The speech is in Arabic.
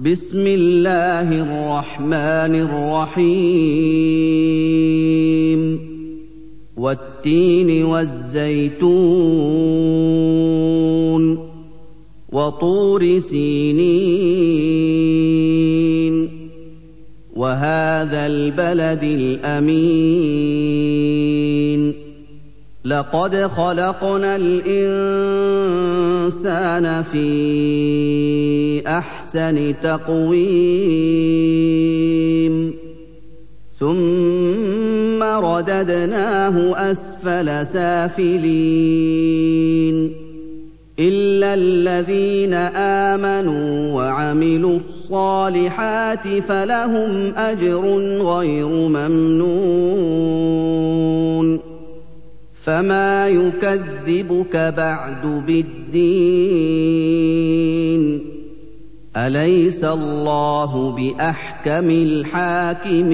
بسم الله الرحمن الرحيم. والتين والزيتون وطور سينين. وهذا البلد الأمين. لقد خلقنا الإنسان في احسن تقويم. ثم رددناه أسفل سافلين. إلا الذين آمنوا وعملوا الصالحات فلهم أجر غير ممنون. فما يكذبك بعد بالدين. أليس الله بأحكم الحاكمين؟